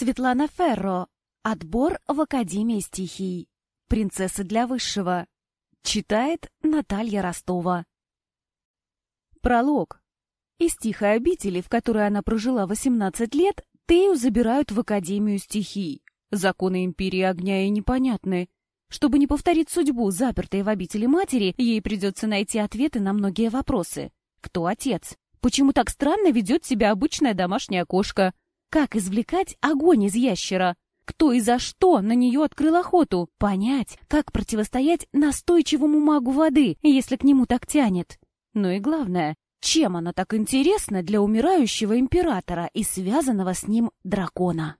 Светлана Ферро. Отбор в Академии стихий. Принцесса для высшего. Читает Наталья Ростова. Пролог. Из тихой обители, в которой она прожила 18 лет, Тею забирают в Академию стихий. Законы Империи Огня ей непонятны. Чтобы не повторить судьбу, запертой в обители матери, ей придется найти ответы на многие вопросы. Кто отец? Почему так странно ведет себя обычная домашняя кошка? Как извлекать огонь из ящера? Кто и за что на нее открыл охоту? Понять, как противостоять настойчивому магу воды, если к нему так тянет. Ну и главное, чем она так интересна для умирающего императора и связанного с ним дракона?